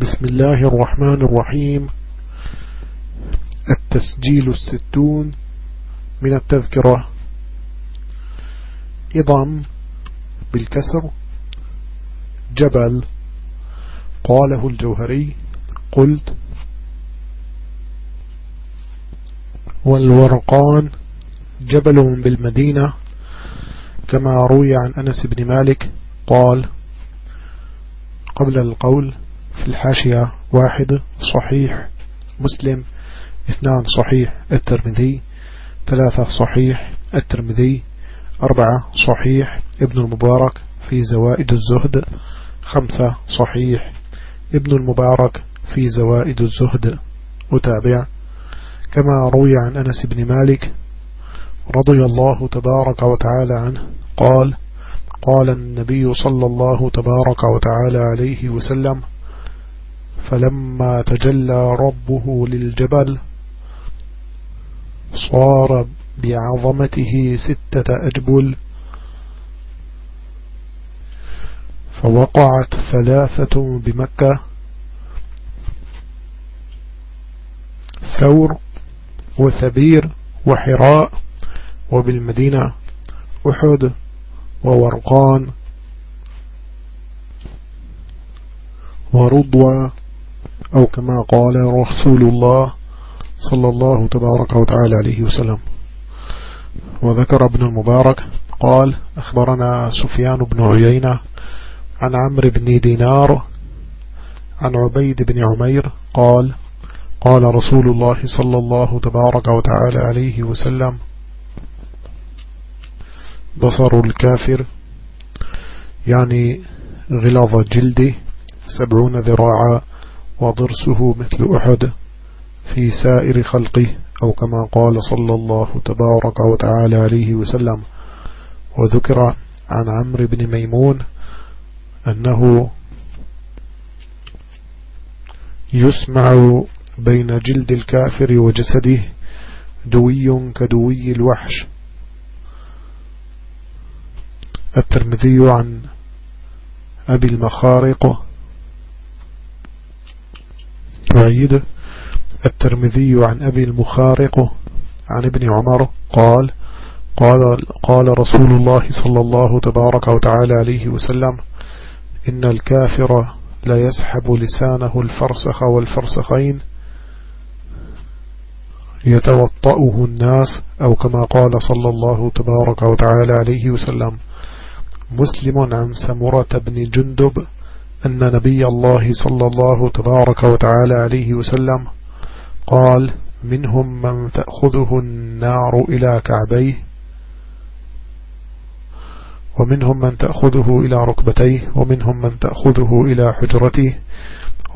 بسم الله الرحمن الرحيم. التسجيل الستون من التذكرة. إضم بالكسر. جبل. قاله الجوهري. قلت والورقان جبل بالمدينة. كما روي عن أنس بن مالك قال قبل القول في الحاشية واحد صحيح مسلم اثنان صحيح الترمذي ثلاثة صحيح الترمذي أربعة صحيح ابن المبارك في زوائد الزهد خمسة صحيح ابن المبارك في زوائد الزهد. أتابع كما روي عن أنس بن مالك رضي الله تبارك وتعالى عنه قال قال النبي صلى الله تبارك وتعالى عليه وسلم فلما تجلى ربه للجبل صار بعظمته ستة أجبل فوقعت ثلاثة بمكة. ثور وثبير وحراء وبالمدينة أحد وورقان ورضوى أو كما قال رسول الله صلى الله تبارك وتعالى عليه وسلم. وذكر ابن المبارك قال أخبرنا سفيان بن عيينة عن عمرو بن دينار عن عبيد بن عمير قال قال رسول الله صلى الله تبارك وتعالى عليه وسلم بصر الكافر يعني غلظ جلده سبعون ذراعا وضرسه مثل أحد في سائر خلقه أو كما قال صلى الله تبارك وتعالى عليه وسلم. وذكر عن عمرو بن ميمون أنه يسمع بين جلد الكافر وجسده دوي كدوي الوحش. الترمذي عن أبي المخارق أعيد الترمذي عن أبي المخارق عن ابن عمر قال قال, قال رسول الله صلى الله تبارك وتعالى عليه وسلم إن الكافر لا يسحب لسانه الفرسخ والفرسخين يتوطأه الناس أو كما قال صلى الله تبارك وتعالى عليه وسلم مسلم عن سمرة بن جندب أن نبي الله صلى الله تبارك وتعالى عليه وسلم قال منهم من تأخذه النار إلى كعبيه ومنهم من تأخذه إلى ركبتيه ومنهم من تأخذه إلى حجرته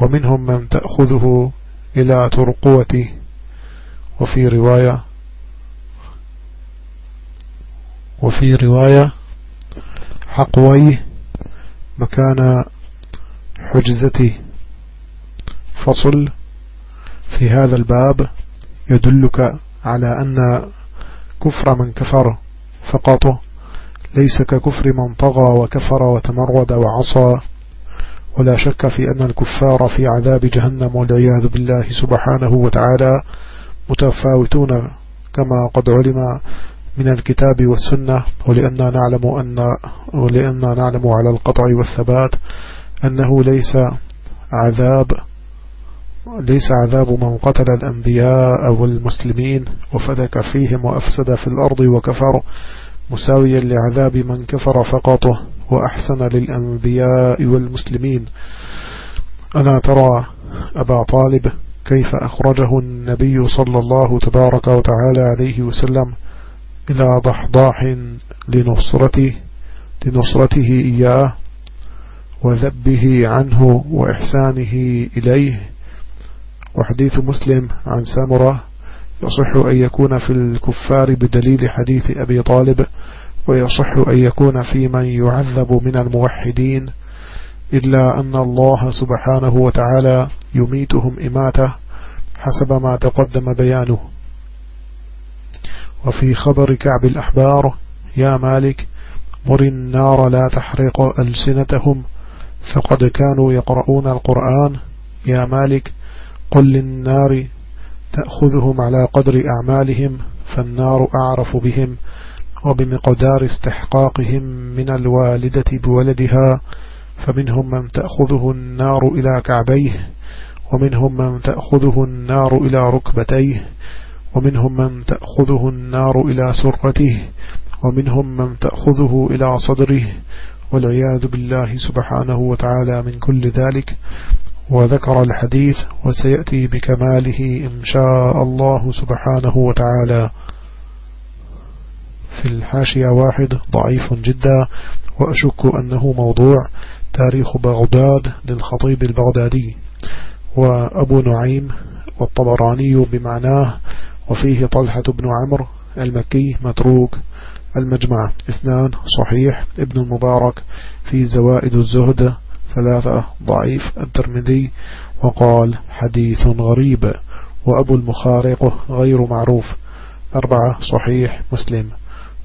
ومنهم من تأخذه إلى ترقوته. وفي رواية وفي رواية حقويه مكان حجزته فصل. في هذا الباب يدلك على أن كفر من كفر فقط ليس ككفر من طغى وكفر وتمرد وعصى. ولا شك في أن الكفار في عذاب جهنم والعياذ بالله سبحانه وتعالى متفاوتون كما قد علم من الكتاب والسنة. ولأننا نعلم أن ولأننا نعلم على القطع والثبات أنه ليس عذاب ليس عذاب من قتل الأنبياء أو المسلمين وفدك فيهم وأفسد في الأرض وكفر مساويا لعذاب من كفر فقطه وأحسن للأنبياء والمسلمين. ألا ترى أبا طالب كيف أخرجه النبي صلى الله تبارك وتعالى عليه وسلم إلى ضحضاح لنصرته لنصرته إياه وذبه عنه وإحسانه إليه. وحديث مسلم عن سامرة يصح أن يكون في الكفار بدليل حديث أبي طالب ويصح أن يكون في من يعذب من الموحدين إلا أن الله سبحانه وتعالى يميتهم إماتة حسب ما تقدم بيانه. وفي خبر كعب الأحبار يا مالك مر النار لا تحرق ألسنتهم فقد كانوا يقرؤون القرآن. يا مالك قل للنار تأخذهم على قدر أعمالهم فالنار أعرف بهم وبمقدار استحقاقهم من الوالدة بولدها فمنهم من تأخذه النار إلى كعبيه ومنهم من تأخذه النار إلى ركبتيه ومنهم من تأخذه النار إلى سرته ومنهم من تأخذه إلى صدره والعياذ بالله سبحانه وتعالى من كل ذلك. وذكر الحديث وسيأتي بكماله إن شاء الله سبحانه وتعالى. في الحاشية واحد ضعيف جدا. وأشك أنه موضوع تاريخ بغداد للخطيب البغدادي. وأبو نعيم والطبراني بمعناه. وفيه طلحة بن عمرو المكي متروك المجمع. اثنان صحيح. ابن المبارك في زوائد الزهد. ثلاثة ضعيف. الترمذي وقال حديث غريب. وأبو المخارق غير معروف. أربعة صحيح. مسلم.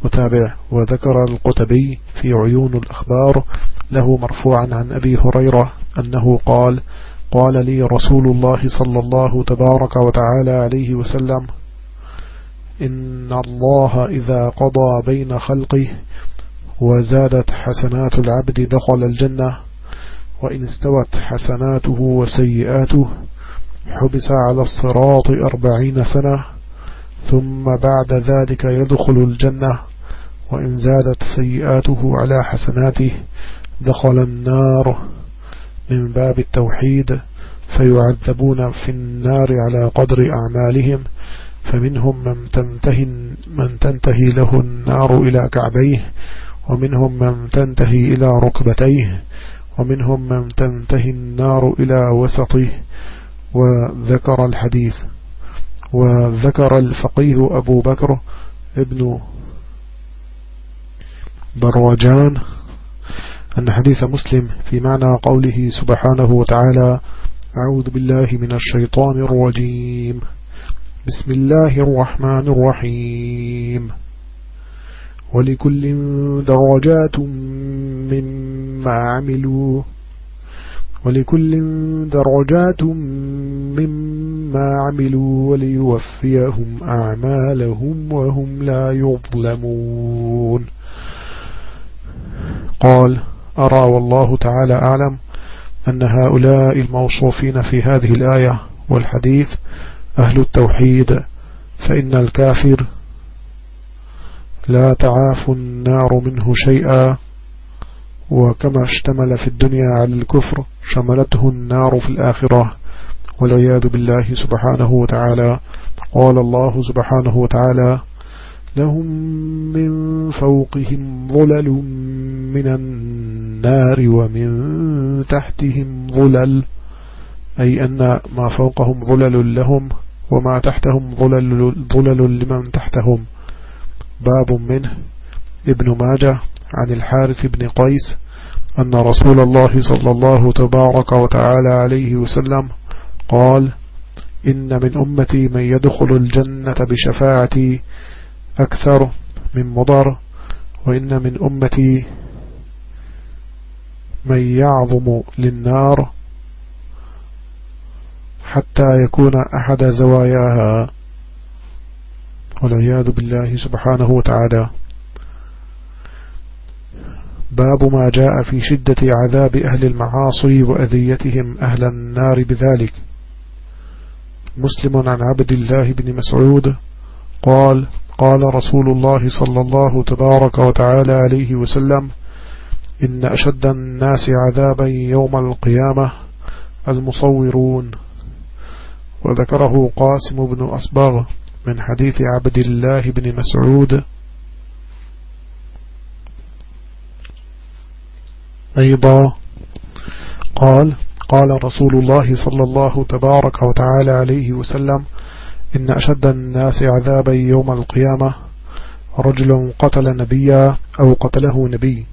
متابع. وذكر القتبي في عيون الأخبار له مرفوعا عن أبي هريرة أنه قال قال لي رسول الله صلى الله تبارك وتعالى عليه وسلم إن الله إذا قضى بين خلقه وزادت حسنات العبد دخل الجنة وإن استوت حسناته وسيئاته حبس على الصراط أربعين سنة ثم بعد ذلك يدخل الجنة وإن زادت سيئاته على حسناته دخل النار. من باب التوحيد فيعذبون في النار على قدر أعمالهم فمنهم من تنتهي, من تنتهي له النار إلى كعبيه ومنهم من تنتهي إلى ركبتيه ومنهم من تنتهي النار إلى وسطه وذكر الحديث وذكر الفقيه أبو بكر ابن بروجان أن حديث مسلم في معنى قوله سبحانه وتعالى أعوذ بالله من الشيطان الرجيم. بسم الله الرحمن الرحيم. ولكل درجات مما عملوا. ولكل درجات مما عملوا وليوفيهم أعمالهم وهم لا يظلمون. قال أرى والله تعالى أعلم أن هؤلاء الموصوفين في هذه الآية والحديث أهل التوحيد فإن الكافر لا تعاف النار منه شيئا وكما اشتمل في الدنيا على الكفر شملته النار في الآخرة. والعياذ بالله سبحانه وتعالى. قال الله سبحانه وتعالى لهم من فوقهم ظلل من النار ومن تحتهم ظلل أي أن ما فوقهم ظلل لهم وما تحتهم ظلل, ظلل لمن تحتهم. باب منه ابن ماجه عن الحارث بن قيس أن رسول الله صلى الله تبارك وتعالى عليه وسلم قال إن من أمتي من يدخل الجنة بشفاعتي أكثر من مضر وإن من أمتي من يعظم للنار حتى يكون أحد زواياها. والعياذ بالله سبحانه وتعالى. باب ما جاء في شدة عذاب أهل المعاصي وأذيتهم أهل النار بذلك. مسلم عن عبد الله بن مسعود قال قال رسول الله صلى الله تبارك وتعالى عليه وسلم إن أشد الناس عذابا يوم القيامة المصورون. وذكره قاسم بن أصباغ من حديث عبد الله بن مسعود. أيضا قال قال رسول الله صلى الله تبارك وتعالى عليه وسلم إن أشد الناس عذابا يوم القيامة رجل قتل نبيا أو قتله نبي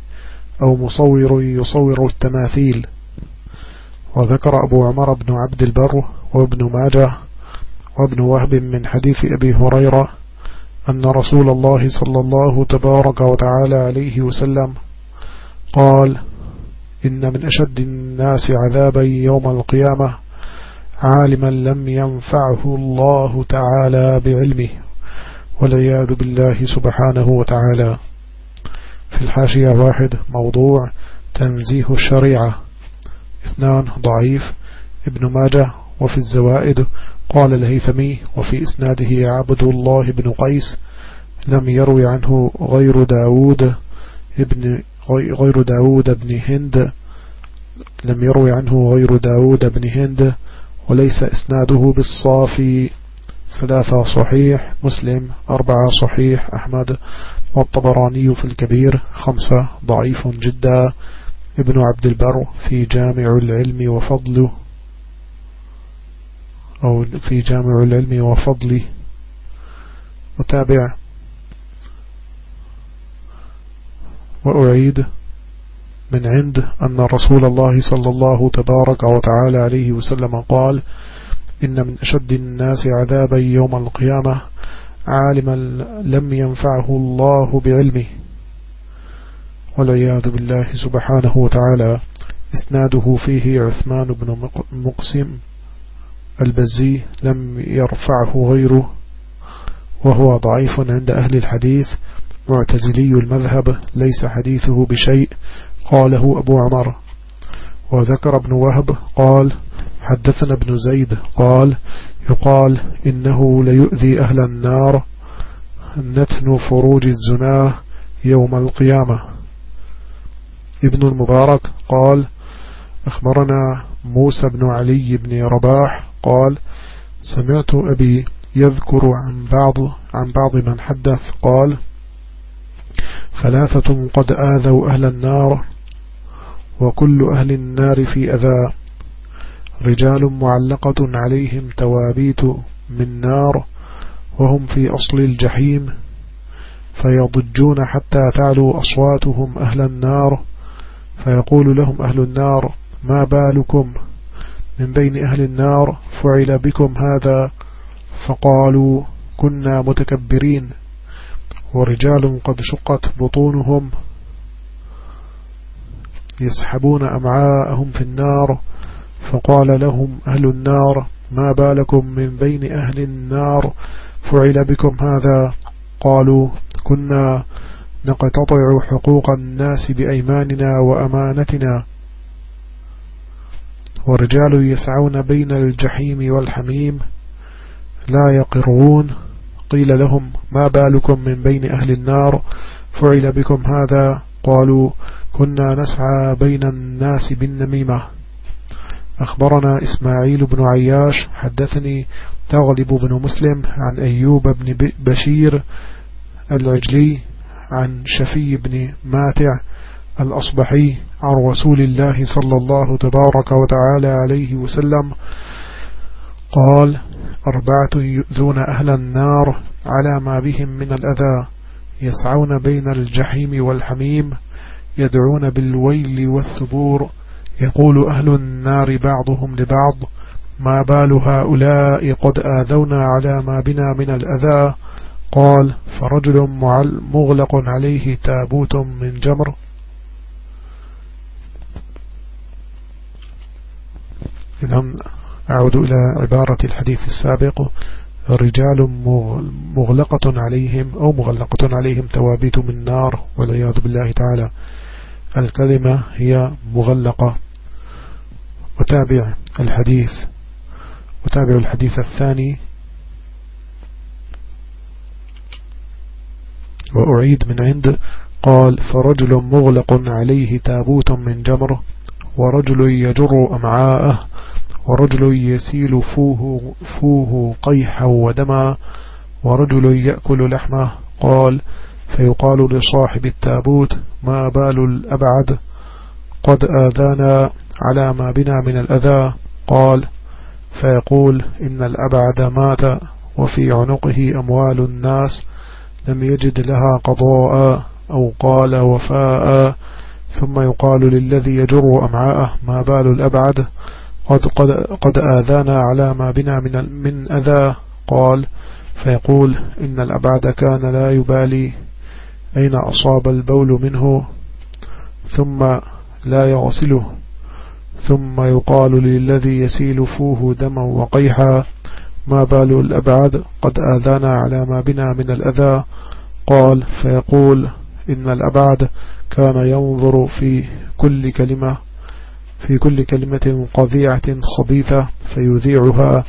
أو مصور يصور التماثيل. وذكر أبو عمر بن عبد البر وابن ماجه وابن وهب من حديث أبي هريرة أن رسول الله صلى الله تبارك وتعالى عليه وسلم قال إن من أشد الناس عذابا يوم القيامة عالما لم ينفعه الله تعالى بعلمه والعياذ بالله سبحانه وتعالى. في الحاشية واحد موضوع تنزيه الشريعة. اثنان ضعيف. ابن ماجه وفي الزوائد قال الهيثمي وفي إسناده عبد الله بن قيس لم يروي عنه غير داود ابن غير داود بن هند لم يروي عنه غير داود بن هند وليس إسناده بالصافي ثلاثة صحيح مسلم أربعة صحيح أحمد والطبراني في الكبير خمسة ضعيف جدا ابن عبد البر في جامع العلم وفضله أو في جامع العلم وفضله متابع. وأعيد من عند أن رسول الله صلى الله تبارك وتعالى عليه وسلم قال إن من أشد الناس عذابا يوم القيامة عالما لم ينفعه الله بعلمه. والعياذ بالله سبحانه وتعالى. إسناده فيه عثمان بن مقسم. البزي لم يرفعه غيره وهو ضعيف عند أهل الحديث معتزلي المذهب ليس حديثه بشيء قاله أبو عمر. وذكر ابن وهب قال حدثنا ابن زيد قال يقال إنه ليؤذي أهل النار نتن فروج الزناه يوم القيامة. ابن المبارك قال أخبرنا موسى بن علي بن رباح قال سمعت أبي يذكر عن بعض عن بعض من حدث. قال ثلاثة قد آذوا أهل النار وكل أهل النار في أذى. رجال معلقة عليهم توابيت من نار وهم في أصل الجحيم فيضجون حتى تعلو أصواتهم أهل النار. فيقول لهم أهل النار ما بالكم؟ من بين أهل النار فعل بكم هذا فقالوا كنا متكبرين ورجال قد شقت بطونهم يسحبون أمعاءهم في النار فقال لهم أهل النار ما بالكم من بين أهل النار؟ فعل بكم هذا قالوا كنا نقتطع حقوق الناس بأيماننا وأمانتنا. ورجال يسعون بين الجحيم والحميم لا يقرون. قيل لهم ما بالكم من بين أهل النار؟ فعل بكم هذا. قالوا كنا نسعى بين الناس بالنميمة. أخبرنا إسماعيل بن عياش حدثني تغلب بن مسلم عن أيوب بن بشير العجلي عن شفي بن ماتع الأصبحي عن رسول الله صلى الله تبارك وتعالى عليه وسلم قال أربعة يؤذون أهل النار على ما بهم من الأذى يسعون بين الجحيم والحميم يدعون بالويل والثبور. يقول أهل النار بعضهم لبعض ما بال هؤلاء قد آذونا على ما بنا من الأذى؟ قال فرجل مغلق عليه تابوت من جمر. إذا أعود إلى عبارة الحديث السابق. رجال مغلقة عليهم أو مغلقة عليهم توابيت من نار والعياذ بالله تعالى. الكلمة هي مغلقة. وتابع الحديث. وتابع الحديث الثاني. وأعيد من عند. قال فرجل مغلق عليه تابوت من جمر ورجل يجر أمعاءه ورجل يسيل فوه, فوه قيحا ودما ورجل يأكل لحمه. قال فيقال لصاحب التابوت ما بال الأبعد؟ قد آذانا على ما بنا من الأذى. قال فيقول إن الأبعد مات وفي عنقه أموال الناس لم يجد لها قضاء أو قال وفاء. ثم يقال للذي يجر أمعاءه ما بال الأبعد؟ قد, قد, قد آذانا على ما بنا من, من أذى. قال فيقول إن الأبعد كان لا يبالي أين أصاب البول منه؟ ثم لا يغسله. ثم يقال للذي يسيل فوه دما وقيحا ما بال الأبعد؟ قد آذانا على ما بنا من الأذى. قال فيقول إن الأبعد كان ينظر في كل كلمة في كل كلمة قذيعة خبيثة فيذيعها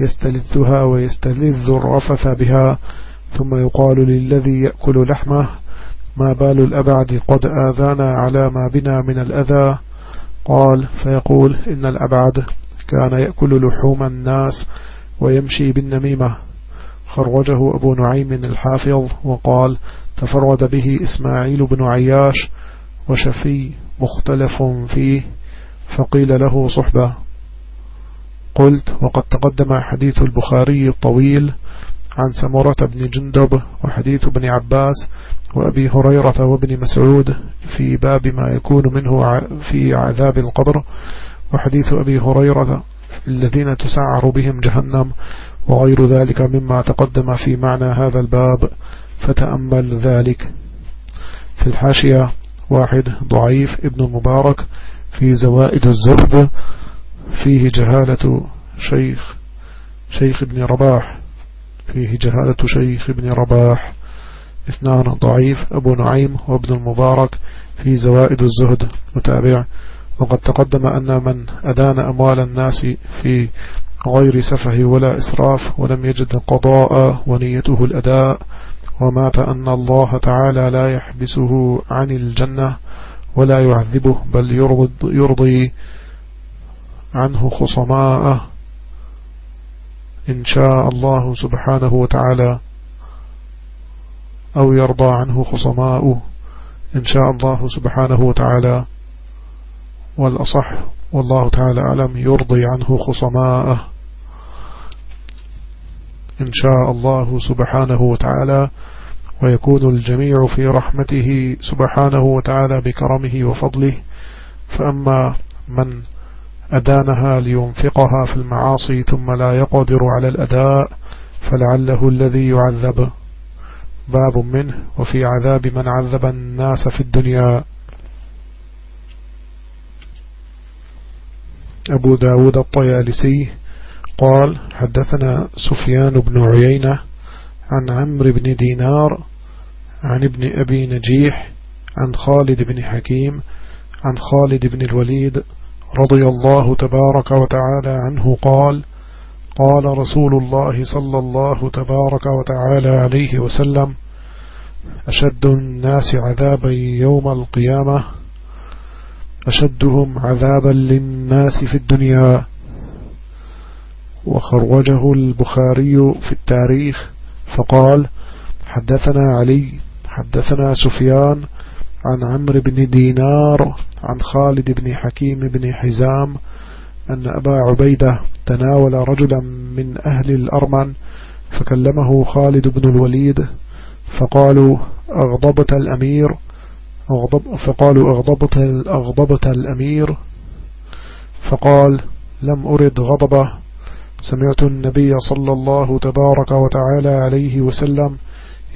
يستلذها ويستلذ الرفث بها ثم يقال للذي يأكل لحمه ما بال الأبعد قد آذانا على ما بنا من الأذى؟ قال فيقول إن الأبعد كان يأكل لحوم الناس ويمشي بالنميمة. خرجه أبو نعيم الحافظ وقال تفرد به إسماعيل بن عياش وشفي مختلف فيه فقيل له صحبة. قلت وقد تقدم حديث البخاري الطويل عن سمرة بن جندب وحديث ابن عباس وأبي هريرة وابن مسعود في باب ما يكون منه في عذاب القبر وحديث أبي هريرة الذين تسعر بهم جهنم وغير ذلك مما تقدم في معنى هذا الباب. فتأمل ذلك. في الحاشية واحد ضعيف ابن المبارك في زوائد الزرد فيه جهالة شيخ شيخ ابن رباح فيه جهالة شيخ ابن رباح. اثنان ضعيف أبو نعيم وابن المبارك في زوائد الزهد. متابع. وقد تقدم أن من أدان أموال الناس في غير سفه ولا إسراف ولم يجد قضاء ونيته الأداء. ومات أن الله تعالى لا يحبسه عن الجنة ولا يعذبه بل يرضي, عنه خصماءه. إن شاء الله سبحانه وتعالى أو يرضى عنه خصماؤه. إن شاء الله سبحانه وتعالى والأصح والله تعالى أعلم يرضي عنه خصماءه. إن شاء الله سبحانه وتعالى ويكون الجميع في رحمته سبحانه وتعالى بكرمه وفضله. فأما من أدانها لينفقها في المعاصي ثم لا يقدر على الأداء فلعله الذي يعذب. باب منه وفي عذاب من عذب الناس في الدنيا. أبو داود الطيالسي قال حدثنا سفيان بن عيينة عن عمرو بن دينار عن ابن أبي نجيح عن خالد بن حكيم عن خالد بن الوليد رضي الله تبارك وتعالى عنه قال قال رسول الله صلى الله تبارك وتعالى عليه وسلم أشد الناس عذابا يوم القيامة أشدهم عذابا للناس في الدنيا. وخرجه البخاري في التاريخ فقال حدثنا علي حدثنا سفيان عن عمرو بن دينار عن خالد بن حكيم بن حزام أن أبا عبيدة تناول رجلا من أهل الأرمن فكلمه خالد بن الوليد فقالوا أغضبت الأمير أغضب فقالوا أغضبت, أغضبت الأمير. فقال لم أرد غضبه. سمعت النبي صلى الله تبارك وتعالى عليه وسلم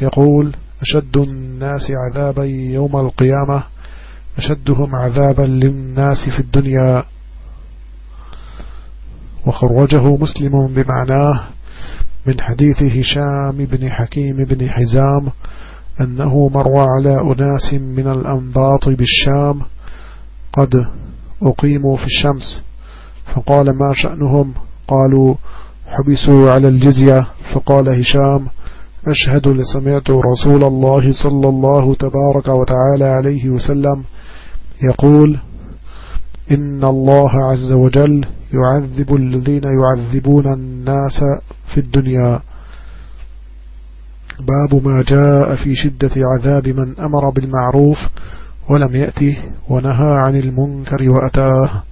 يقول أشد الناس عذابا يوم القيامة أشدهم عذابا للناس في الدنيا. وخرجه مسلم بمعناه من حديث هشام بن حكيم بن حزام أنه مر على أناس من الأنباط بالشام قد أقيموا في الشمس فقال ما شأنهم؟ قالوا حبسوا على الجزية فقال هشام أشهد لسمعت رسول الله صلى الله تبارك وتعالى عليه وسلم يقول إن الله عز وجل يعذب الذين يعذبون الناس في الدنيا. باب ما جاء في شدة عذاب من أمر بالمعروف ولم يأته ونهى عن المنكر وأتاه.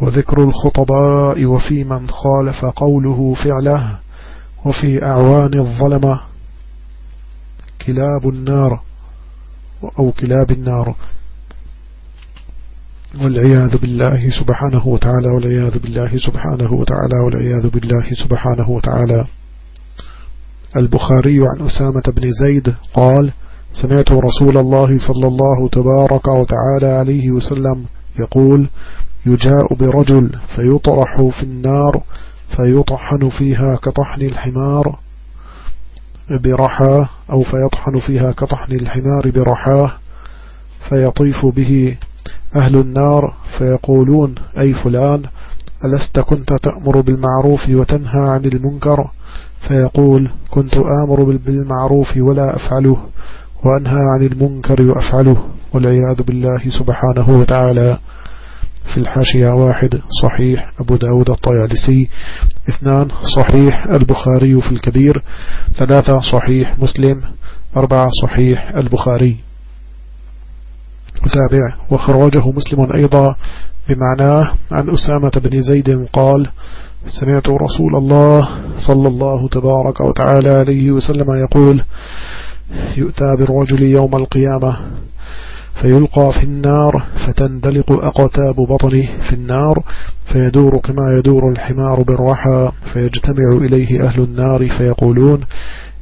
وذكر الخطباء وفي من خالف قوله فعله وفي أعوان الظلمة كلاب النار أو كلاب النار والعياذ بالله سبحانه وتعالى والعياذ بالله سبحانه وتعالى والعياذ بالله سبحانه وتعالى. البخاري عن أسامة بن زيد قال سمعت رسول الله صلى الله تبارك وتعالى عليه وسلم يقول يجاء برجل فيطرح في النار فيطحن فيها كطحن الحمار برحاه أو فيطحن فيها كطحن الحمار برحاه فيطيف به أهل النار فيقولون أي فلان ألست كنت تأمر بالمعروف وتنهى عن المنكر؟ فيقول كنت آمر بالمعروف ولا أفعله وأنهى عن المنكر وأفعله والعياذ بالله سبحانه وتعالى. في الحاشية واحد صحيح أبو داود الطيالسي. اثنان صحيح البخاري في الكبير. ثلاثة صحيح مسلم. أربعة صحيح البخاري. متابع وخرجه مسلم أيضا بمعناه. عن أسامة بن زيد قال سمعت رسول الله صلى الله تبارك وتعالى عليه وسلم يقول يؤتى بالرجل يوم القيامة. فيلقى في النار فتندلق أقتاب بطنه في النار فيدور كما يدور الحمار بالرحى فيجتمع إليه أهل النار فيقولون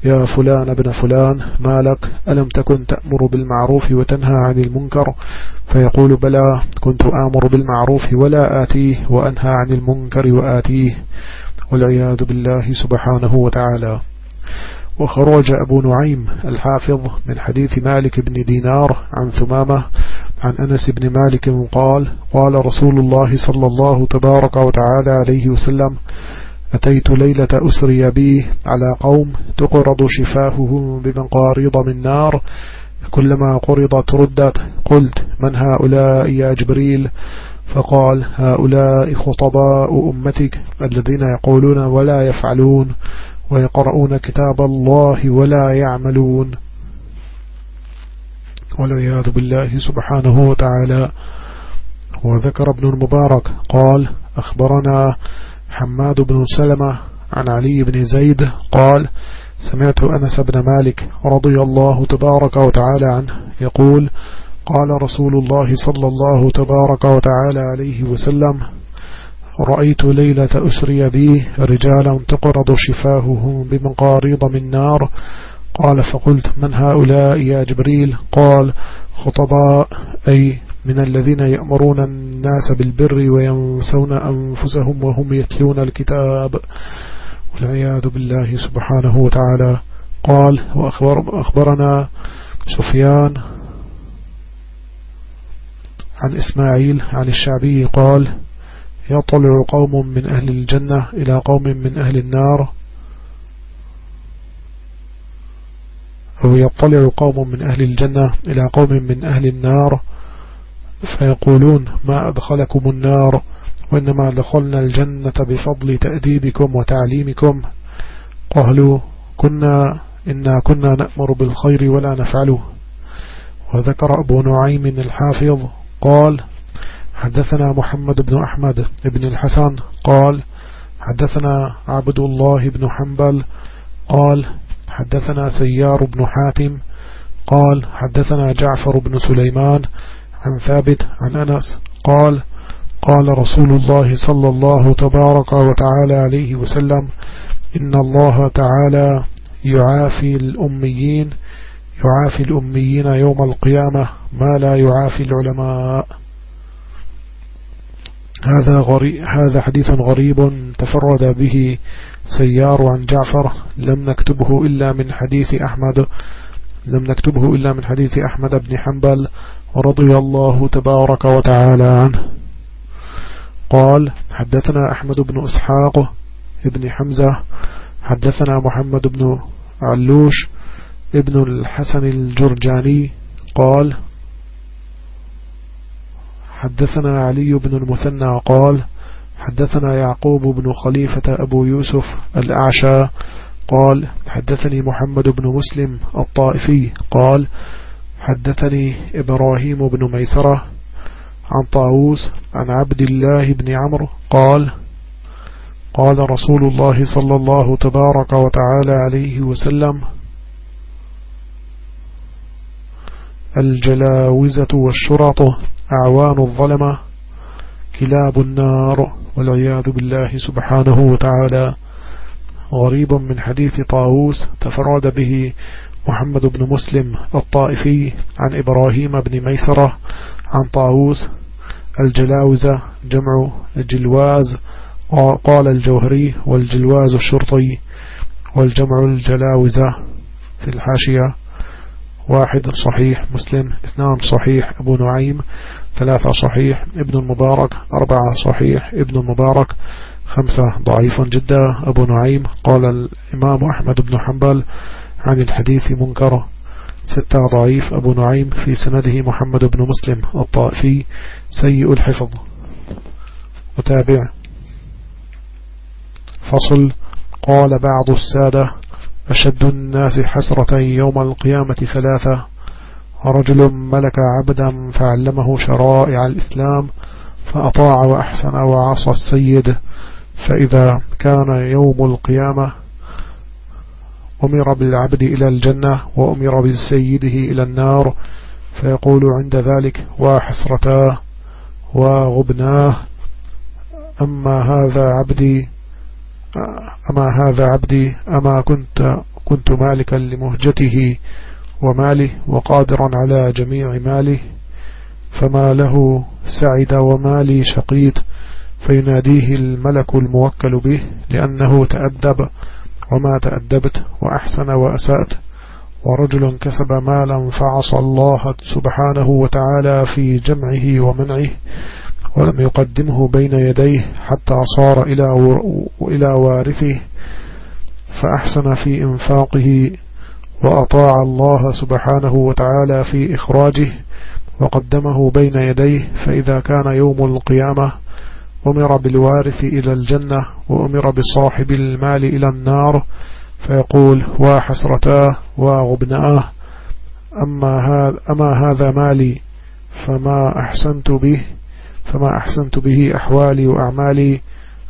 يا فلان ابن فلان ما لك؟ ألم تكن تأمر بالمعروف وتنهى عن المنكر؟ فيقول بلى كنت آمر بالمعروف ولا آتيه وأنهى عن المنكر وآتيه والعياذ بالله سبحانه وتعالى. وخرج أبو نعيم الحافظ من حديث مالك بن دينار عن ثمامة عن أنس بن مالك قال قال رسول الله صلى الله تبارك وتعالى عليه وسلم أتيت ليلة أسري بي على قوم تقرض شفاههم بمقاريض من نار كلما قرضت ردت قلت من هؤلاء يا جبريل؟ فقال هؤلاء خطباء أمتك الذين يقولون ولا يفعلون. ويقرؤون كتاب الله ولا يعملون. والعياذ بالله سبحانه وتعالى. وذكر ابن المبارك قال أخبرنا حماد بن سلمة عن علي بن زيد قال سمعت أنس بن مالك رضي الله تبارك وتعالى عنه يقول قال رسول الله صلى الله تبارك وتعالى عليه وسلم رأيت ليلة أسري بي رجالا تقرض شفاههم بمقاريض من نار. قال فقلت من هؤلاء يا جبريل؟ قال خطباء أي من الذين يأمرون الناس بالبر وينسون أنفسهم وهم يتلون الكتاب. والعياذ بالله سبحانه وتعالى. قال وأخبر أخبرنا سفيان عن إسماعيل عن الشعبي. قال يطلع قوم من أهل الجنة إلى قوم من أهل النار أو يطلع قوم من أهل الجنة إلى قوم من أهل النار فيقولون ما أدخلكم النار وإنما دخلنا الجنة بفضل تأديبكم وتعليمكم قالوا كنا إنا كنا نأمر بالخير ولا نفعله وذكر أبو نعيم الحافظ قال حدثنا محمد بن أحمد بن الحسن قال حدثنا عبد الله بن حنبل قال حدثنا سيار بن حاتم قال حدثنا جعفر بن سليمان عن ثابت عن أنس قال قال رسول الله صلى الله تبارك وتعالى عليه وسلم إن الله تعالى يعافي الأميين يعافي الأميين يوم القيامة ما لا يعافي العلماء. هذا غريب هذا حديث غريب تفرد به سيار عن جعفر لم نكتبه إلا من حديث أحمد لم نكتبه إلا من حديث أحمد بن حنبل رضي الله تبارك وتعالى عنه. قال حدثنا أحمد بن إسحاق ابن حمزة حدثنا محمد بن علوش ابن الحسن الجرجاني قال حدثنا علي بن المثنى قال حدثنا يعقوب بن خليفة أبو يوسف الأعشى قال حدثني محمد بن مسلم الطائفي قال حدثني إبراهيم بن ميسرة عن طاووس عن عبد الله بن عمرو قال قال رسول الله صلى الله تبارك وتعالى عليه وسلم الجلاوزة والشرط أعوان الظلمة كلاب النار والعياذ بالله سبحانه وتعالى. غريب من حديث طاووس تفرد به محمد بن مسلم الطائفي عن إبراهيم بن ميسرة عن طاووس الجلاوزة جمع جلواز قال الجوهري والجلواز الشرطي والجمع الجلاوزة في الحاشية. واحد صحيح مسلم اثنان صحيح أبو نعيم ثلاثة صحيح ابن المبارك أربعة صحيح ابن المبارك خمسة ضعيف جدا. أبو نعيم قال الإمام أحمد بن حنبل عن الحديث منكر ستة ضعيف أبو نعيم في سنده محمد بن مسلم الطائفي سيء الحفظ. متابع. فصل. قال بعض السادة أشد الناس حسرة يوم القيامة ثلاثة. رجل ملك عبدا فعلمه شرائع الإسلام فأطاع وأحسن وعصى السيد. فإذا كان يوم القيامة أمر بالعبد إلى الجنة وأمر بسيده إلى النار فيقول عند ذلك وحسرتاه وغبناه أما هذا عبدي أما هذا عبدي أما كنت كنت مالكا لمهجته وماله وقادرا على جميع ماله فما له سعد ومالي شقيد فيناديه الملك الموكل به لأنه تأدب وما تأدبت وأحسن وأسأت ورجل كسب مالا فعصى الله سبحانه وتعالى في جمعه ومنعه. ولم يقدمه بين يديه حتى صار إلى وارثه فأحسن في إنفاقه وأطاع الله سبحانه وتعالى في إخراجه وقدمه بين يديه فإذا كان يوم القيامة أمر بالوارث إلى الجنة وأمر بصاحب المال إلى النار فيقول وحسرتاه وغبناه أما هذا, أما هذا مالي فما أحسنت به فما أحسنت به أحوالي وأعمالي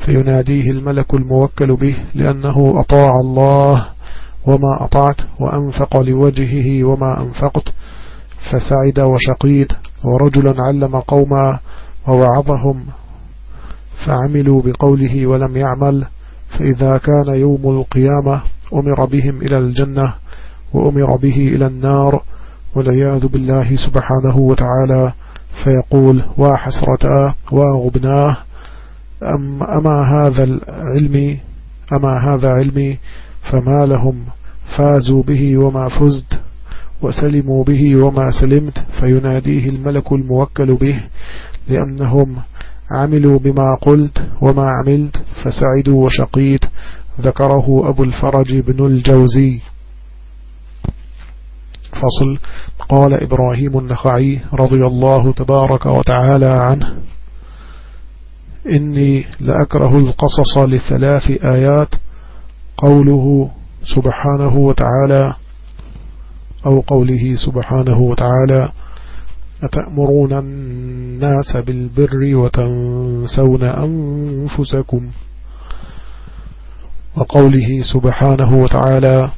فيناديه الملك الموكل به لأنه أطاع الله وما أطعت وأنفق لوجهه وما أنفقت فسعد وشقيد ورجل علم قوما ووعظهم فعملوا بقوله ولم يعمل فإذا كان يوم القيامة أمر بهم إلى الجنة وأمر به إلى النار والعياذ بالله سبحانه وتعالى فيقول وحسرتاه وغبناه أم أما هذا العلم أما هذا علمي فما لهم فازوا به وما فزت وسلموا به وما سلمت فيناديه الملك الموكل به لأنهم عملوا بما قلت وما عملت فسعدوا وشقيت ذكره أبو الفرج بن الجوزي. فصل. قال إبراهيم النخعي رضي الله تبارك وتعالى عنه إني لأكره القصص لثلاث آيات قوله سبحانه وتعالى أو قوله سبحانه وتعالى أتأمرون الناس بالبر وتنسون أنفسكم؟ وقوله سبحانه وتعالى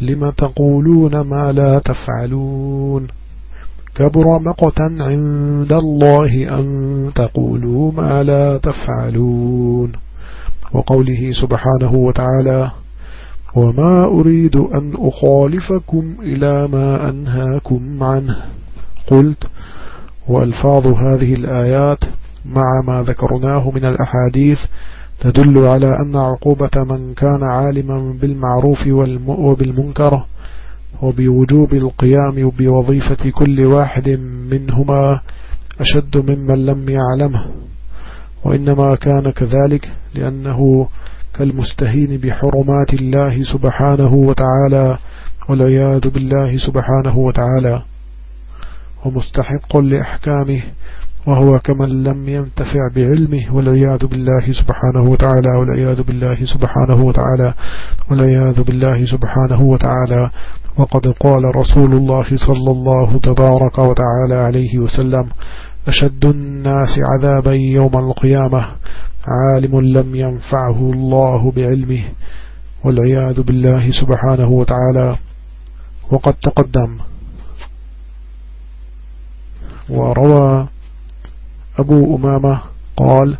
لم تقولون ما لا تفعلون. كبر مقتا عند الله أن تقولوا ما لا تفعلون. وقوله سبحانه وتعالى وما أريد أن أخالفكم إلى ما أنهاكم عنه. قلت وألفاظ هذه الآيات مع ما ذكرناه من الأحاديث تدل على أن عقوبة من كان عالما بالمعروف وبالمنكر وبوجوب القيام بوظيفة كل واحد منهما أشد ممن لم يعلمه وإنما كان كذلك لأنه كالمستهين بحرمات الله سبحانه وتعالى والعياذ بالله سبحانه وتعالى ومستحق لأحكامه وهو كمن لم ينتفع بعلمه والعياذ بالله سبحانه وتعالى والعياذ بالله سبحانه وتعالى والعياذ بالله سبحانه وتعالى. وقد قال رسول الله صلى الله تبارك وتعالى عليه وسلم أشد الناس عذابا يوم القيامة عالم لم ينفعه الله بعلمه والعياذ بالله سبحانه وتعالى. وقد تقدم. وروى أبو أمامة قال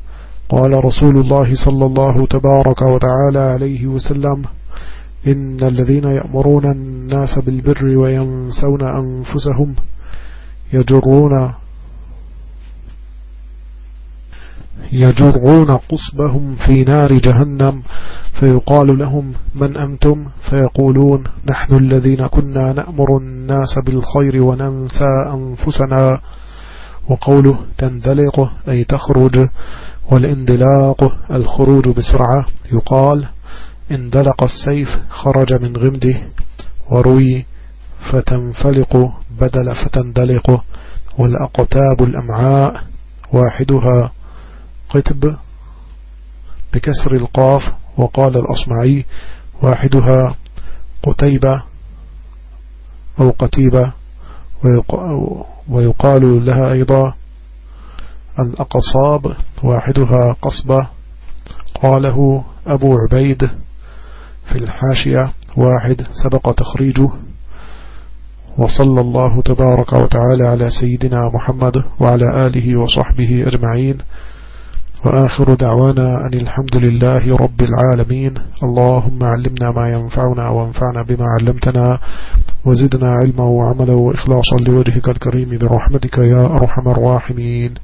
قال رسول الله صلى الله تبارك وتعالى عليه وسلم إن الذين يأمرون الناس بالبر وينسون أنفسهم يجرون يجرون قصبهم في نار جهنم فيقال لهم من أنتم؟ فيقولون نحن الذين كنا نأمر الناس بالخير وننسى أنفسنا. وقوله تندلق أي تخرج والإندلاق الخروج بسرعة يقال اندلق السيف خرج من غمده وروي فتنفلق بدل فتندلق والأقتاب الأمعاء واحدها قتب بكسر القاف وقال الأصمعي واحدها قتيبة أو قتيبة ويقال لها أيضا الأقصاب واحدها قصبة. قاله أبو عبيد في الحاشية واحد سبق تخريجه. وصلى الله تبارك وتعالى على سيدنا محمد وعلى آله وصحبه أجمعين. وآخر دعوانا أن الحمد لله رب العالمين. اللهم علمنا ما ينفعنا وانفعنا بما علمتنا وزدنا علما وعملا وإخلاصا لوجهك الكريم برحمتك يا أرحم الراحمين.